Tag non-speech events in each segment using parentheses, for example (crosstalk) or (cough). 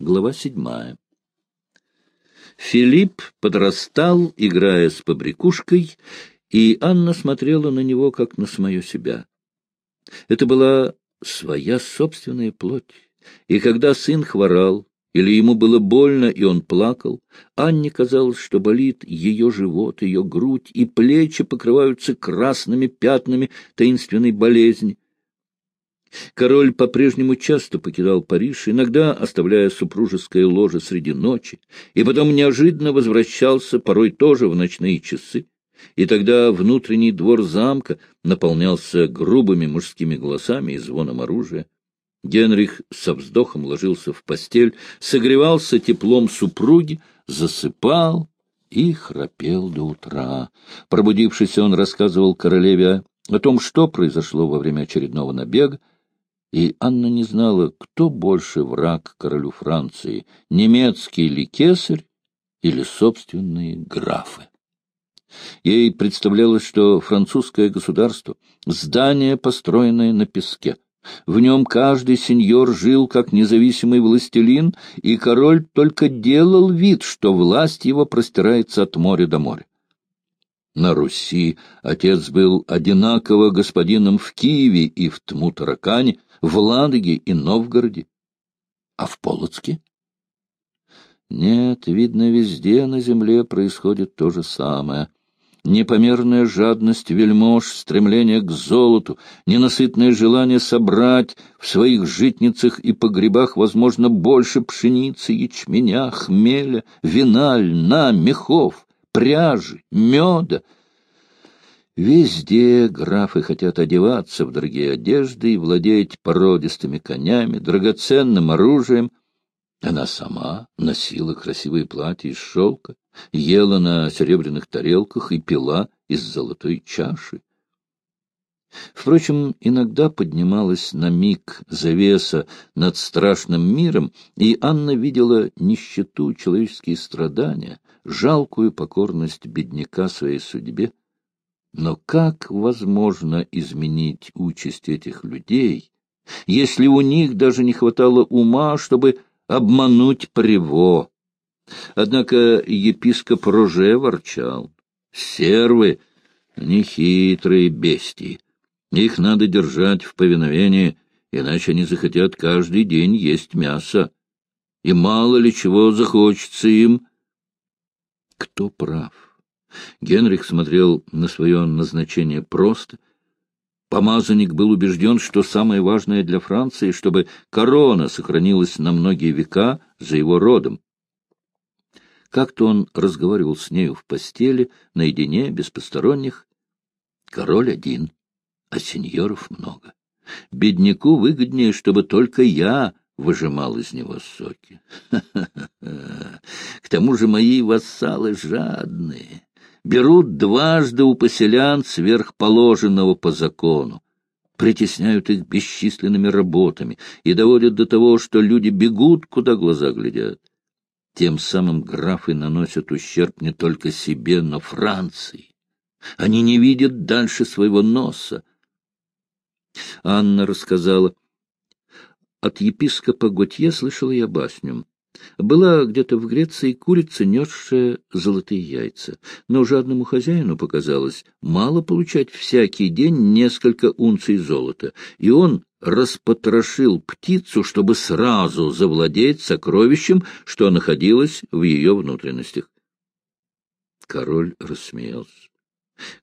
Глава седьмая. Филипп подрастал, играя с побрякушкой, и Анна смотрела на него, как на самое себя. Это была своя собственная плоть, и когда сын хворал, или ему было больно, и он плакал, Анне казалось, что болит ее живот, ее грудь, и плечи покрываются красными пятнами таинственной болезни. Король по-прежнему часто покидал Париж, иногда оставляя супружеское ложе среди ночи, и потом неожиданно возвращался, порой тоже в ночные часы. И тогда внутренний двор замка наполнялся грубыми мужскими голосами и звоном оружия. Генрих со вздохом ложился в постель, согревался теплом супруги, засыпал и храпел до утра. Пробудившись, он рассказывал королеве о том, что произошло во время очередного набега, и Анна не знала, кто больше враг королю Франции, немецкий ли кесарь или собственные графы. Ей представлялось, что французское государство — здание, построенное на песке. В нем каждый сеньор жил как независимый властелин, и король только делал вид, что власть его простирается от моря до моря. На Руси отец был одинаково господином в Киеве и в Тмутаракане, в Ладоге и Новгороде. А в Полоцке? Нет, видно, везде на земле происходит то же самое. Непомерная жадность вельмож, стремление к золоту, ненасытное желание собрать в своих житницах и погребах, возможно, больше пшеницы, ячменя, хмеля, вина, льна, мехов, пряжи, меда — Везде графы хотят одеваться в дорогие одежды и владеть породистыми конями, драгоценным оружием. Она сама носила красивые платья из шелка, ела на серебряных тарелках и пила из золотой чаши. Впрочем, иногда поднималась на миг завеса над страшным миром, и Анна видела нищету, человеческие страдания, жалкую покорность бедняка своей судьбе, но как возможно изменить участь этих людей, если у них даже не хватало ума, чтобы обмануть Приво? Однако епископ Роже ворчал. Сервы — нехитрые бестии. Их надо держать в повиновении, иначе они захотят каждый день есть мясо. И мало ли чего захочется им. Кто прав? Генрих смотрел на свое назначение просто. Помазанник был убежден, что самое важное для Франции, чтобы корона сохранилась на многие века за его родом. Как-то он разговаривал с нею в постели, наедине, без посторонних. Король один, а сеньоров много. Бедняку выгоднее, чтобы только я выжимал из него соки. (laughs) К тому же мои вассалы жадные берут дважды у поселян сверхположенного по закону, притесняют их бесчисленными работами и доводят до того, что люди бегут, куда глаза глядят. Тем самым графы наносят ущерб не только себе, но Франции. Они не видят дальше своего носа. Анна рассказала. От епископа Готье слышала я басню. Была где-то в Греции курица, несшая золотые яйца. Но жадному хозяину показалось мало получать всякий день несколько унций золота, и он распотрошил птицу, чтобы сразу завладеть сокровищем, что находилось в ее внутренностях. Король рассмеялся.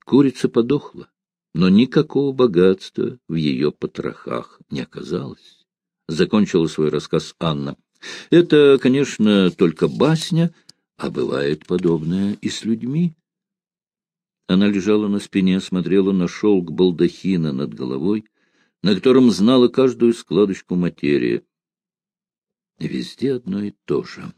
Курица подохла, но никакого богатства в ее потрохах не оказалось. Закончила свой рассказ Анна. Это, конечно, только басня, а бывает подобное и с людьми. Она лежала на спине, смотрела на шелк балдахина над головой, на котором знала каждую складочку материи. Везде одно и то же.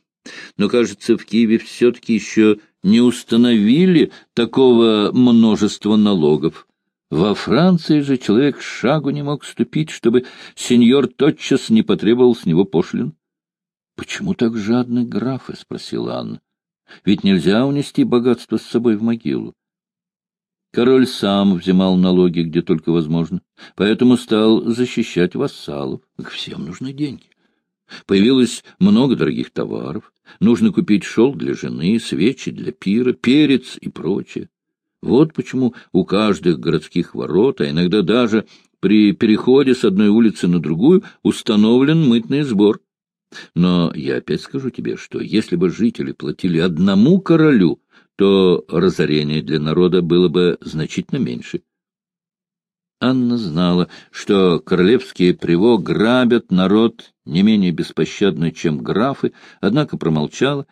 Но, кажется, в Киеве все-таки еще не установили такого множества налогов. Во Франции же человек шагу не мог ступить, чтобы сеньор тотчас не потребовал с него пошлин. Почему так жадны графы? — спросила Анна. — Ведь нельзя унести богатство с собой в могилу. Король сам взимал налоги, где только возможно, поэтому стал защищать вассалов. Всем нужны деньги. Появилось много дорогих товаров. Нужно купить шелк для жены, свечи для пира, перец и прочее. Вот почему у каждых городских ворот, а иногда даже при переходе с одной улицы на другую, установлен мытный сбор. Но я опять скажу тебе, что если бы жители платили одному королю, то разорение для народа было бы значительно меньше. Анна знала, что королевские приво грабят народ не менее беспощадно, чем графы, однако промолчала.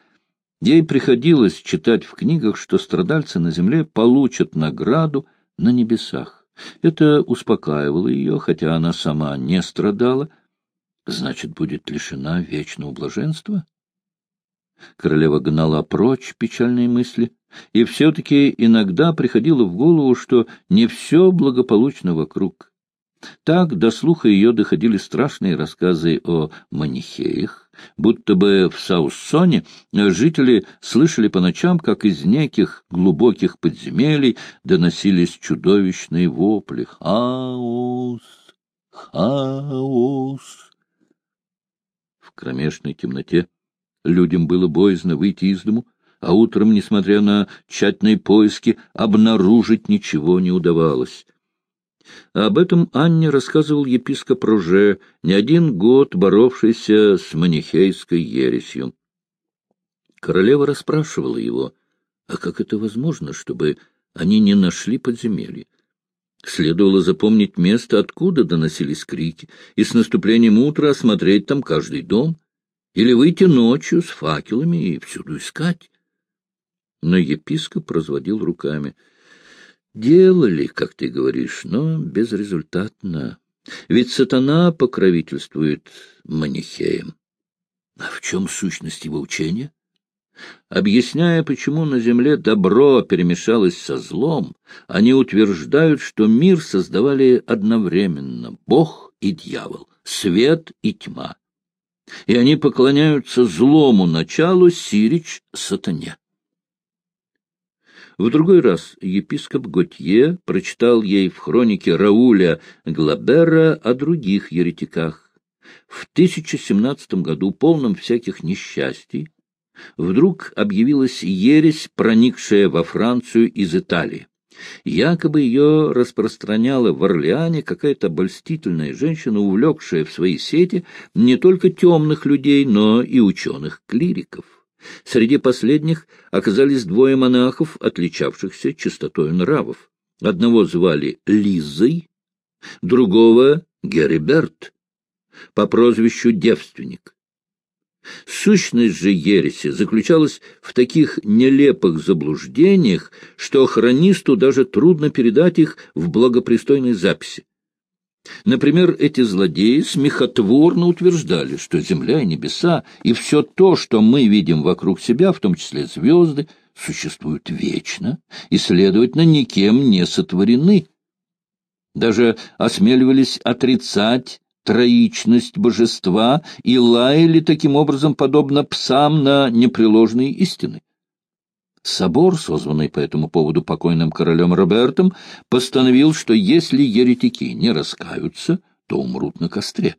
Ей приходилось читать в книгах, что страдальцы на земле получат награду на небесах. Это успокаивало ее, хотя она сама не страдала. Значит, будет лишена вечного блаженства? Королева гнала прочь печальные мысли, и все-таки иногда приходило в голову, что не все благополучно вокруг. Так до слуха ее доходили страшные рассказы о манихеях, будто бы в Сауссоне жители слышали по ночам, как из неких глубоких подземелий доносились чудовищные вопли «Хаос! Хаос!». Кромешной темноте людям было боязно выйти из дому, а утром, несмотря на тщательные поиски, обнаружить ничего не удавалось. Об этом Анне рассказывал епископ Руже, не один год боровшийся с манихейской ересью. Королева расспрашивала его, а как это возможно, чтобы они не нашли подземелье? Следовало запомнить место, откуда доносились крики, и с наступлением утра осмотреть там каждый дом, или выйти ночью с факелами и всюду искать. Но епископ разводил руками — Делали, как ты говоришь, но безрезультатно. Ведь сатана покровительствует манихеям. А в чем сущность его учения? Объясняя, почему на земле добро перемешалось со злом, они утверждают, что мир создавали одновременно Бог и дьявол, свет и тьма. И они поклоняются злому началу Сирич сатане. В другой раз епископ Готье прочитал ей в хронике Рауля Глабера о других еретиках. В 1017 году, полном всяких несчастий, вдруг объявилась ересь, проникшая во Францию из Италии. Якобы ее распространяла в Орлеане какая-то обольстительная женщина, увлекшая в свои сети не только темных людей, но и ученых-клириков. Среди последних оказались двое монахов, отличавшихся чистотой нравов. Одного звали Лизой, другого — Гериберт, по прозвищу Девственник. Сущность же ереси заключалась в таких нелепых заблуждениях, что хронисту даже трудно передать их в благопристойной записи. Например, эти злодеи смехотворно утверждали, что Земля и небеса и все то, что мы видим вокруг себя, в том числе звезды, существуют вечно и, следовательно, никем не сотворены. Даже осмеливались отрицать троичность божества и лаяли таким образом, подобно псам, на непреложные истины. Собор, созванный по этому поводу покойным королем Робертом, постановил, что если еретики не раскаются, то умрут на костре.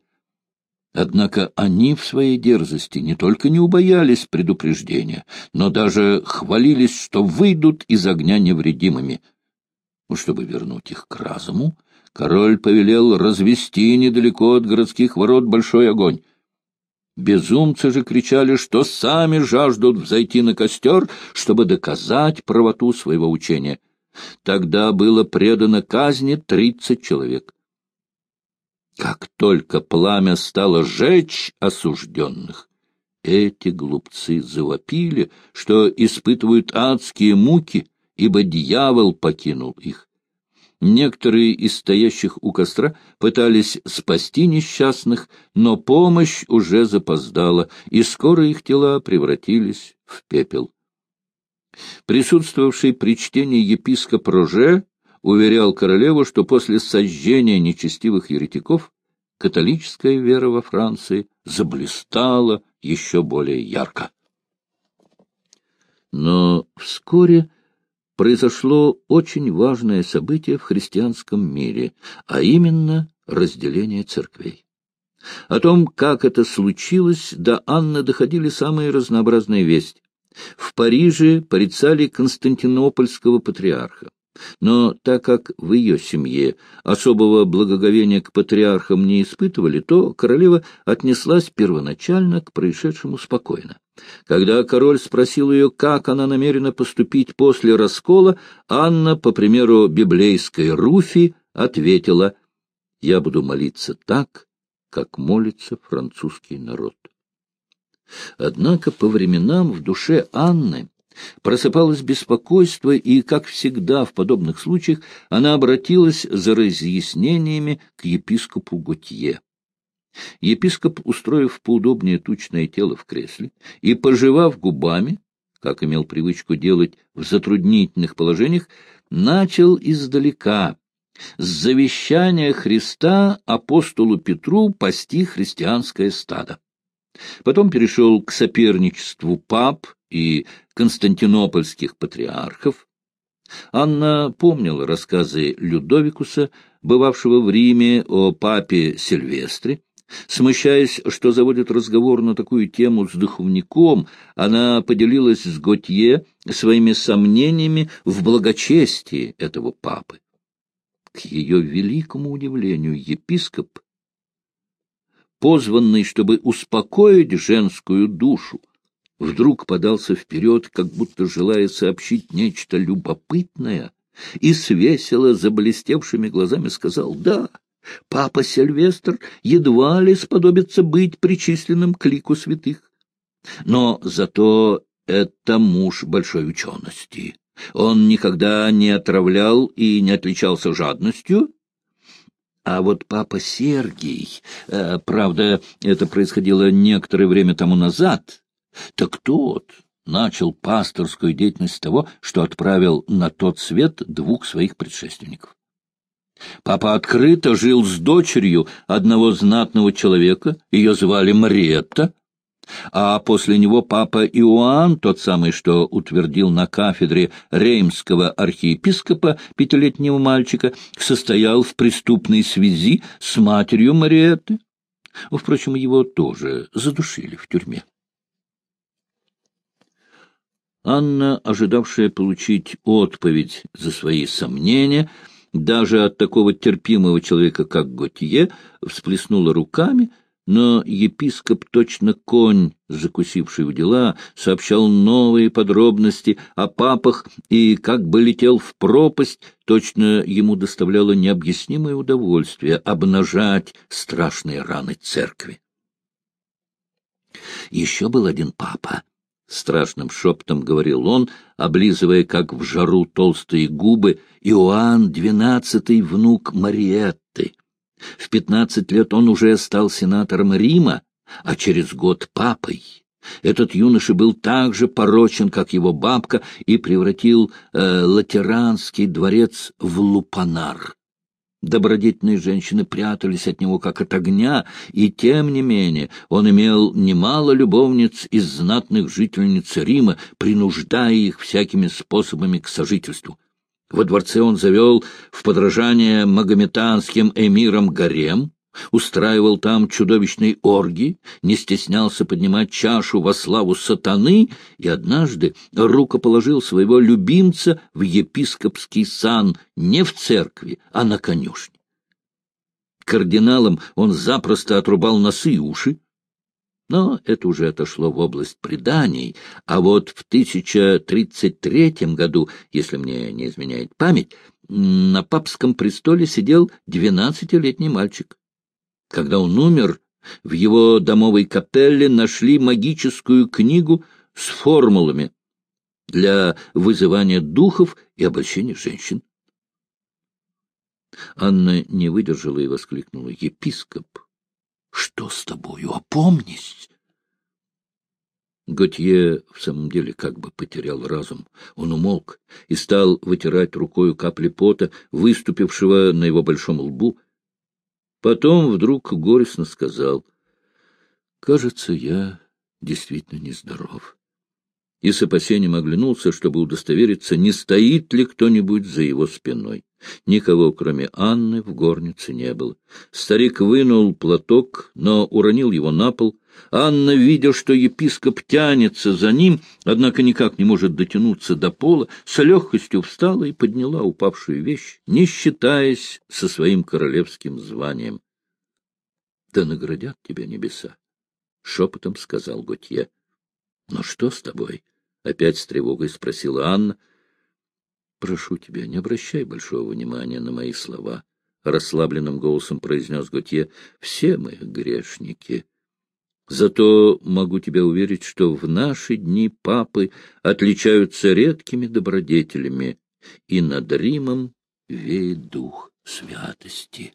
Однако они в своей дерзости не только не убоялись предупреждения, но даже хвалились, что выйдут из огня невредимыми. Ну, чтобы вернуть их к разуму, король повелел развести недалеко от городских ворот большой огонь. Безумцы же кричали, что сами жаждут взойти на костер, чтобы доказать правоту своего учения. Тогда было предано казни тридцать человек. Как только пламя стало жечь осужденных, эти глупцы завопили, что испытывают адские муки, ибо дьявол покинул их. Некоторые из стоящих у костра пытались спасти несчастных, но помощь уже запоздала, и скоро их тела превратились в пепел. Присутствовавший при чтении епископ Роже уверял королеву, что после сожжения нечестивых еретиков католическая вера во Франции заблистала еще более ярко. Но вскоре произошло очень важное событие в христианском мире, а именно разделение церквей. О том, как это случилось, до Анны доходили самые разнообразные вести. В Париже порицали константинопольского патриарха. Но так как в ее семье особого благоговения к патриархам не испытывали, то королева отнеслась первоначально к происшедшему спокойно. Когда король спросил ее, как она намерена поступить после раскола, Анна, по примеру библейской Руфи, ответила, «Я буду молиться так, как молится французский народ». Однако по временам в душе Анны просыпалось беспокойство, и, как всегда в подобных случаях, она обратилась за разъяснениями к епископу Готье. Епископ, устроив поудобнее тучное тело в кресле и пожевав губами, как имел привычку делать в затруднительных положениях, начал издалека, с завещания Христа апостолу Петру пасти христианское стадо. Потом перешел к соперничеству пап и константинопольских патриархов. Анна помнила рассказы Людовикуса, бывавшего в Риме, о папе Сильвестре. Смущаясь, что заводит разговор на такую тему с духовником, она поделилась с Готье своими сомнениями в благочестии этого папы. К ее великому удивлению епископ позванный, чтобы успокоить женскую душу, вдруг подался вперед, как будто желая сообщить нечто любопытное, и с весело заблестевшими глазами сказал «Да, папа Сильвестр едва ли сподобится быть причисленным к лику святых. Но зато это муж большой учености. Он никогда не отравлял и не отличался жадностью, а вот папа Сергий, э, правда, это происходило некоторое время тому назад, так тот начал пасторскую деятельность с того, что отправил на тот свет двух своих предшественников. Папа открыто жил с дочерью одного знатного человека, ее звали Мариетта, а после него папа Иоанн, тот самый, что утвердил на кафедре реймского архиепископа пятилетнего мальчика, состоял в преступной связи с матерью Мариетты. Впрочем, его тоже задушили в тюрьме. Анна, ожидавшая получить отповедь за свои сомнения, даже от такого терпимого человека, как Готье, всплеснула руками — но епископ, точно конь, закусивший в дела, сообщал новые подробности о папах и как бы летел в пропасть, точно ему доставляло необъяснимое удовольствие обнажать страшные раны церкви. Еще был один папа, — страшным шептом говорил он, облизывая, как в жару, толстые губы, Иоанн, двенадцатый внук Мариетты. В пятнадцать лет он уже стал сенатором Рима, а через год папой. Этот юноша был так же порочен, как его бабка, и превратил э, латеранский дворец в лупанар. Добродетельные женщины прятались от него, как от огня, и, тем не менее, он имел немало любовниц из знатных жительниц Рима, принуждая их всякими способами к сожительству. Во дворце он завел в подражание магометанским эмирам гарем, устраивал там чудовищные орги, не стеснялся поднимать чашу во славу сатаны и однажды рукоположил своего любимца в епископский сан не в церкви, а на конюшне. Кардиналам он запросто отрубал носы и уши, но это уже отошло в область преданий, а вот в 1033 году, если мне не изменяет память, на папском престоле сидел двенадцатилетний мальчик. Когда он умер, в его домовой капелле нашли магическую книгу с формулами для вызывания духов и обольщения женщин. Анна не выдержала и воскликнула. «Епископ, что с тобою? Опомнись! Готье в самом деле как бы потерял разум. Он умолк и стал вытирать рукою капли пота, выступившего на его большом лбу. Потом вдруг горестно сказал, — Кажется, я действительно нездоров. И с опасением оглянулся, чтобы удостовериться, не стоит ли кто-нибудь за его спиной. Никого, кроме Анны, в горнице не было. Старик вынул платок, но уронил его на пол. Анна, видя, что епископ тянется за ним, однако никак не может дотянуться до пола, с легкостью встала и подняла упавшую вещь, не считаясь со своим королевским званием. — Да наградят тебя небеса! — шепотом сказал Готье. — Но что с тобой? — опять с тревогой спросила Анна. — Прошу тебя, не обращай большого внимания на мои слова, — расслабленным голосом произнес Готье. — Все мы грешники. Зато могу тебя уверить, что в наши дни папы отличаются редкими добродетелями, и над Римом веет дух святости.